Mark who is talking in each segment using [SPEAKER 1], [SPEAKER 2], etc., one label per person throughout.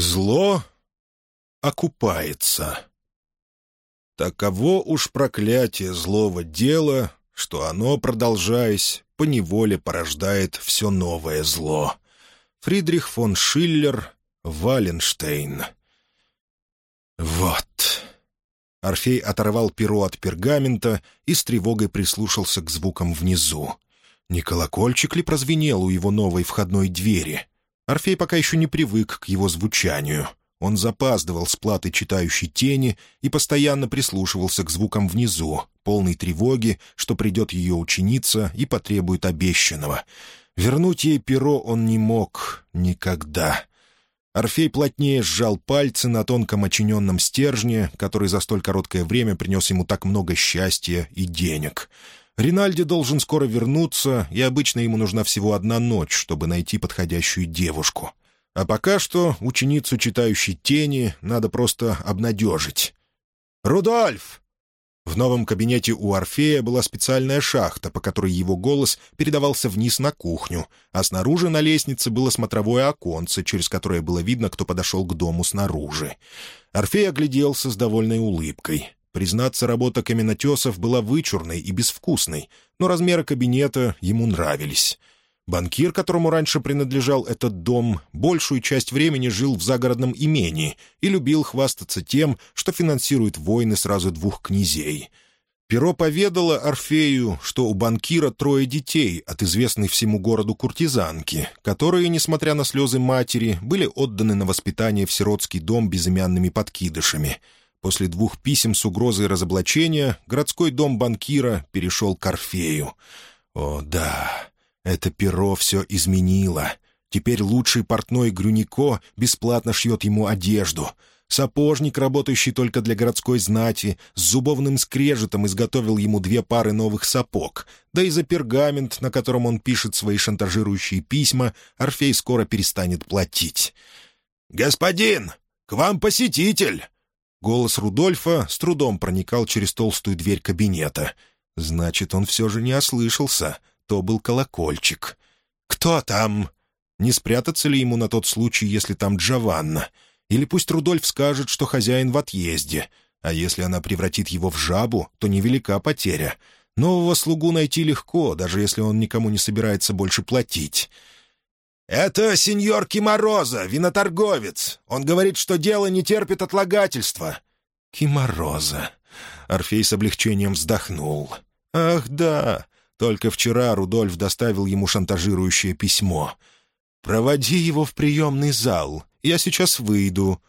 [SPEAKER 1] Зло окупается. Таково уж проклятие злого дела, что оно, продолжаясь, поневоле порождает все новое зло. Фридрих фон Шиллер, Валенштейн. «Вот». Орфей оторвал перо от пергамента и с тревогой прислушался к звукам внизу. Не колокольчик ли прозвенел у его новой входной двери? Орфей пока еще не привык к его звучанию. Он запаздывал с платы читающей тени и постоянно прислушивался к звукам внизу, полной тревоги, что придет ее ученица и потребует обещанного. Вернуть ей перо он не мог никогда. Орфей плотнее сжал пальцы на тонком очиненном стержне, который за столь короткое время принес ему так много счастья и денег — Ринальди должен скоро вернуться, и обычно ему нужна всего одна ночь, чтобы найти подходящую девушку. А пока что ученицу, читающей тени, надо просто обнадежить. «Рудольф!» В новом кабинете у Орфея была специальная шахта, по которой его голос передавался вниз на кухню, а снаружи на лестнице было смотровое оконце, через которое было видно, кто подошел к дому снаружи. Орфей огляделся с довольной улыбкой. Признаться, работа каменотесов была вычурной и безвкусной, но размеры кабинета ему нравились. Банкир, которому раньше принадлежал этот дом, большую часть времени жил в загородном имении и любил хвастаться тем, что финансирует войны сразу двух князей. Перо поведало Орфею, что у банкира трое детей от известной всему городу куртизанки, которые, несмотря на слезы матери, были отданы на воспитание в сиротский дом безымянными подкидышами — После двух писем с угрозой разоблачения городской дом банкира перешел к Орфею. О, да, это перо все изменило. Теперь лучший портной Грюнико бесплатно шьет ему одежду. Сапожник, работающий только для городской знати, с зубовным скрежетом изготовил ему две пары новых сапог. Да и за пергамент, на котором он пишет свои шантажирующие письма, Орфей скоро перестанет платить. «Господин, к вам посетитель!» Голос Рудольфа с трудом проникал через толстую дверь кабинета. Значит, он все же не ослышался. То был колокольчик. «Кто там?» Не спрятаться ли ему на тот случай, если там Джованна? Или пусть Рудольф скажет, что хозяин в отъезде. А если она превратит его в жабу, то невелика потеря. Нового слугу найти легко, даже если он никому не собирается больше платить. «Это сеньор Кимороза, виноторговец. Он говорит, что дело не терпит отлагательства». «Кимороза». Орфей с облегчением вздохнул. «Ах, да. Только вчера Рудольф доставил ему шантажирующее письмо. «Проводи его в приемный зал. Я сейчас выйду».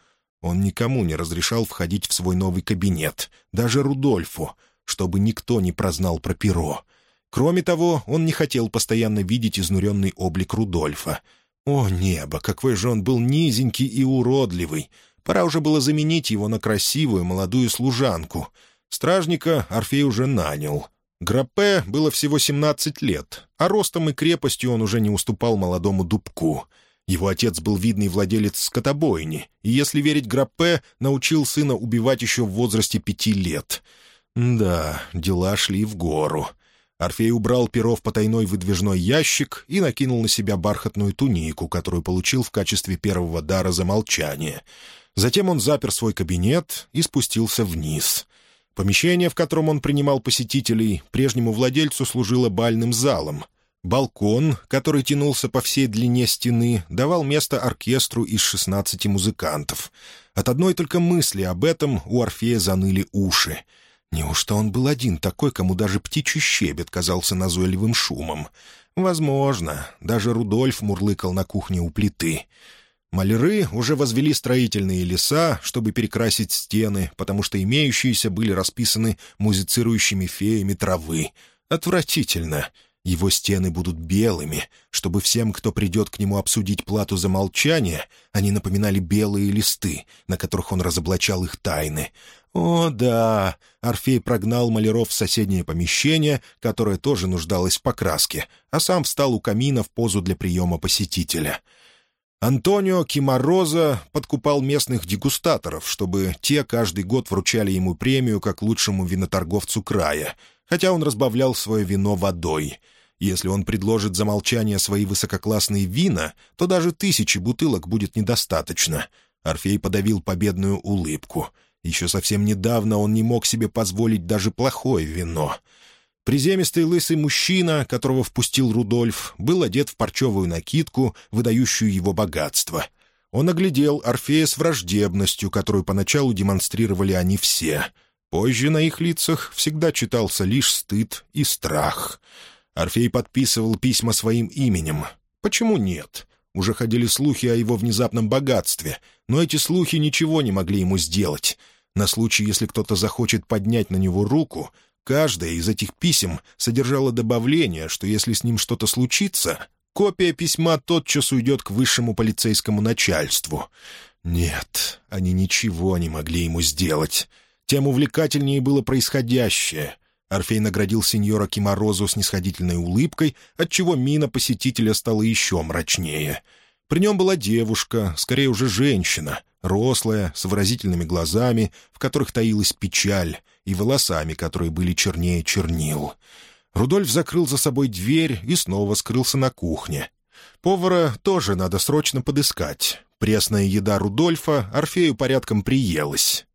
[SPEAKER 1] Он никому не разрешал входить в свой новый кабинет, даже Рудольфу, чтобы никто не прознал про перо. Кроме того, он не хотел постоянно видеть изнуренный облик Рудольфа. О, небо, какой же он был низенький и уродливый! Пора уже было заменить его на красивую молодую служанку. Стражника Орфей уже нанял. Граппе было всего 17 лет, а ростом и крепостью он уже не уступал молодому дубку. Его отец был видный владелец скотобойни, и, если верить Граппе, научил сына убивать еще в возрасте пяти лет. Да, дела шли в гору. Орфей убрал перо в потайной выдвижной ящик и накинул на себя бархатную тунику, которую получил в качестве первого дара за молчание. Затем он запер свой кабинет и спустился вниз. Помещение, в котором он принимал посетителей, прежнему владельцу служило бальным залом. Балкон, который тянулся по всей длине стены, давал место оркестру из шестнадцати музыкантов. От одной только мысли об этом у Орфея заныли уши — Неужто он был один такой, кому даже птичий щебет казался назойливым шумом? Возможно. Даже Рудольф мурлыкал на кухне у плиты. Маляры уже возвели строительные леса, чтобы перекрасить стены, потому что имеющиеся были расписаны музицирующими феями травы. Отвратительно. Его стены будут белыми, чтобы всем, кто придет к нему обсудить плату за молчание, они напоминали белые листы, на которых он разоблачал их тайны. О, да! Орфей прогнал маляров в соседнее помещение, которое тоже нуждалось в покраске, а сам встал у камина в позу для приема посетителя. Антонио Кимороза подкупал местных дегустаторов, чтобы те каждый год вручали ему премию как лучшему виноторговцу края, хотя он разбавлял свое вино водой. Если он предложит за молчание свои высококлассные вина, то даже тысячи бутылок будет недостаточно — Орфей подавил победную улыбку. Еще совсем недавно он не мог себе позволить даже плохое вино. Приземистый лысый мужчина, которого впустил Рудольф, был одет в парчевую накидку, выдающую его богатство. Он оглядел Орфея с враждебностью, которую поначалу демонстрировали они все. Позже на их лицах всегда читался лишь стыд и страх. Орфей подписывал письма своим именем. Почему нет? Уже ходили слухи о его внезапном богатстве, но эти слухи ничего не могли ему сделать. На случай, если кто-то захочет поднять на него руку, каждое из этих писем содержало добавление, что если с ним что-то случится, копия письма тотчас уйдет к высшему полицейскому начальству. Нет, они ничего не могли ему сделать. Тем увлекательнее было происходящее. Орфей наградил сеньора Киморозу снисходительной улыбкой, отчего мина посетителя стала еще мрачнее. При нем была девушка, скорее уже женщина, рослая, с выразительными глазами, в которых таилась печаль, и волосами, которые были чернее чернил. Рудольф закрыл за собой дверь и снова скрылся на кухне. Повара тоже надо срочно подыскать. Пресная еда Рудольфа Орфею порядком приелась.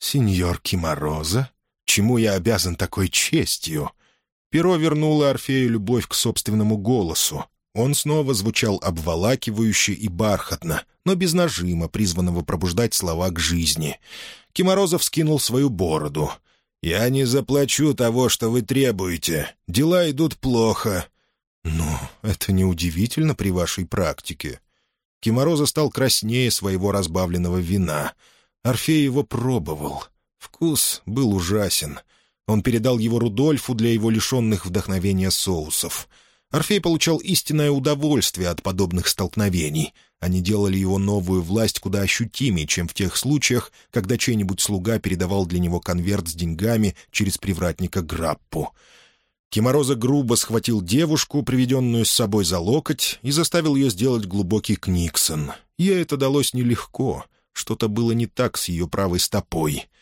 [SPEAKER 1] «Сеньор Кимороза?» Чему я обязан такой честью?» Перо вернуло Орфею любовь к собственному голосу. Он снова звучал обволакивающе и бархатно, но без нажима, призванного пробуждать слова к жизни. Киморозов скинул свою бороду. «Я не заплачу того, что вы требуете. Дела идут плохо». «Ну, это неудивительно при вашей практике». Кимороза стал краснее своего разбавленного вина. Орфей его пробовал — Вкус был ужасен. Он передал его Рудольфу для его лишенных вдохновения соусов. Орфей получал истинное удовольствие от подобных столкновений. Они делали его новую власть куда ощутимее, чем в тех случаях, когда чей-нибудь слуга передавал для него конверт с деньгами через привратника Граппу. Кимороза грубо схватил девушку, приведенную с собой за локоть, и заставил ее сделать глубокий книксон. Ей это далось нелегко. Что-то было не так с ее правой стопой —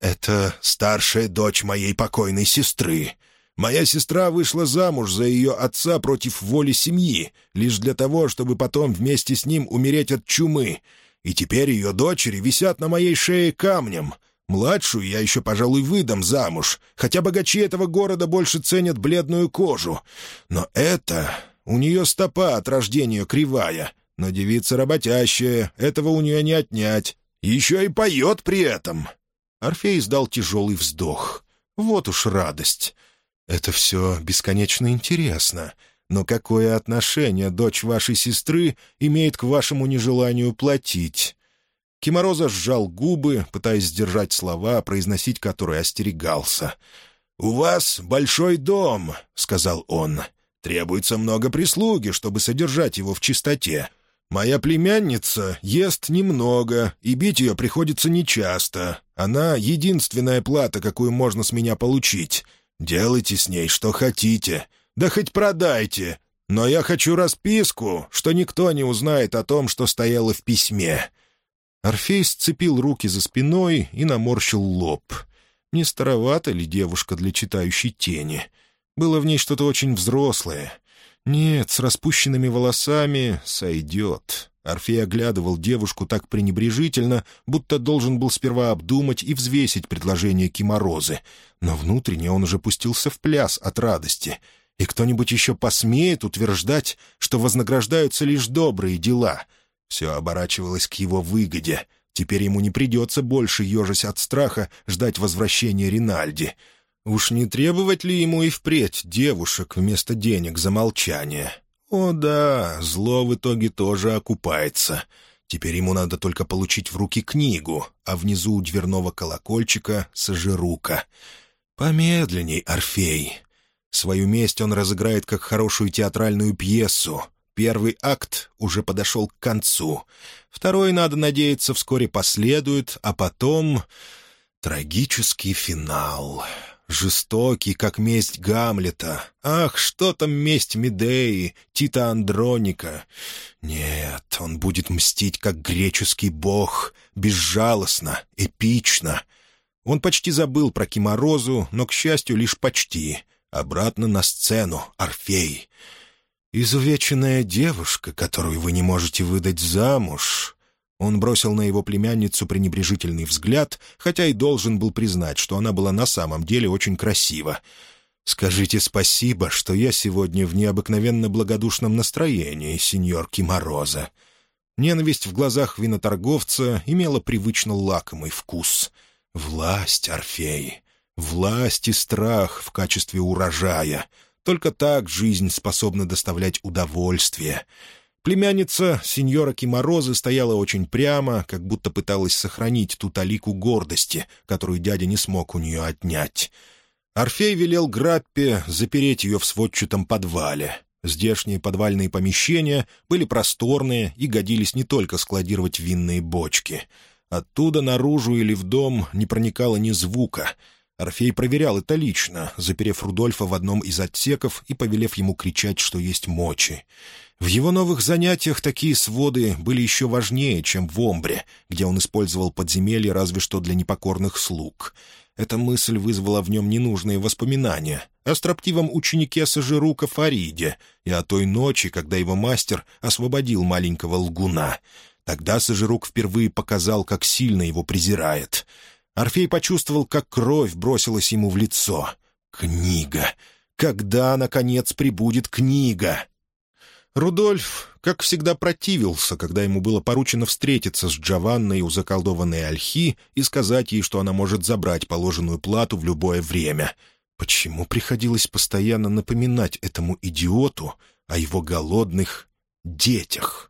[SPEAKER 1] «Это старшая дочь моей покойной сестры. Моя сестра вышла замуж за ее отца против воли семьи, лишь для того, чтобы потом вместе с ним умереть от чумы. И теперь ее дочери висят на моей шее камнем. Младшую я еще, пожалуй, выдам замуж, хотя богачи этого города больше ценят бледную кожу. Но это... У нее стопа от рождения кривая, но девица работящая, этого у нее не отнять. Еще и поет при этом. Орфей издал тяжелый вздох. «Вот уж радость! Это все бесконечно интересно. Но какое отношение дочь вашей сестры имеет к вашему нежеланию платить?» Кимороза сжал губы, пытаясь сдержать слова, произносить которые остерегался. «У вас большой дом», — сказал он. «Требуется много прислуги, чтобы содержать его в чистоте. Моя племянница ест немного, и бить ее приходится нечасто. Она — единственная плата, какую можно с меня получить. Делайте с ней что хотите. Да хоть продайте. Но я хочу расписку, что никто не узнает о том, что стояло в письме». Орфей сцепил руки за спиной и наморщил лоб. Не старовата ли девушка для читающей тени? Было в ней что-то очень взрослое — «Нет, с распущенными волосами сойдет». Орфей оглядывал девушку так пренебрежительно, будто должен был сперва обдумать и взвесить предложение Киморозы. Но внутренне он уже пустился в пляс от радости. И кто-нибудь еще посмеет утверждать, что вознаграждаются лишь добрые дела. Все оборачивалось к его выгоде. Теперь ему не придется больше, ежась от страха, ждать возвращения Ринальди. Уж не требовать ли ему и впредь девушек вместо денег за молчание? О да, зло в итоге тоже окупается. Теперь ему надо только получить в руки книгу, а внизу у дверного колокольчика — сожирука. Помедленней, Орфей. Свою месть он разыграет как хорошую театральную пьесу. Первый акт уже подошел к концу. Второй, надо надеяться, вскоре последует, а потом... Трагический финал жестокий, как месть Гамлета. Ах, что там месть Медеи, Тита Андроника. Нет, он будет мстить, как греческий бог, безжалостно, эпично. Он почти забыл про Киморозу, но, к счастью, лишь почти. Обратно на сцену, Орфей. Изувеченная девушка, которую вы не можете выдать замуж. Он бросил на его племянницу пренебрежительный взгляд, хотя и должен был признать, что она была на самом деле очень красива. «Скажите спасибо, что я сегодня в необыкновенно благодушном настроении, сеньор Кимороза». Ненависть в глазах виноторговца имела привычно лакомый вкус. «Власть, Орфей, власть и страх в качестве урожая. Только так жизнь способна доставлять удовольствие». Племянница сеньора Киморозы стояла очень прямо, как будто пыталась сохранить ту талику гордости, которую дядя не смог у нее отнять. Орфей велел Граппе запереть ее в сводчатом подвале. Здешние подвальные помещения были просторные и годились не только складировать винные бочки. Оттуда наружу или в дом не проникало ни звука. Орфей проверял это лично, заперев Рудольфа в одном из отсеков и повелев ему кричать, что есть мочи. В его новых занятиях такие своды были еще важнее, чем в Омбре, где он использовал подземелье разве что для непокорных слуг. Эта мысль вызвала в нем ненужные воспоминания о строптивом ученике Сажирука Фариде и о той ночи, когда его мастер освободил маленького лгуна. Тогда Сажирук впервые показал, как сильно его презирает. Орфей почувствовал, как кровь бросилась ему в лицо. «Книга! Когда, наконец, прибудет книга?» Рудольф, как всегда, противился, когда ему было поручено встретиться с Джованной у заколдованной ольхи и сказать ей, что она может забрать положенную плату в любое время. Почему приходилось постоянно напоминать этому идиоту о его голодных детях?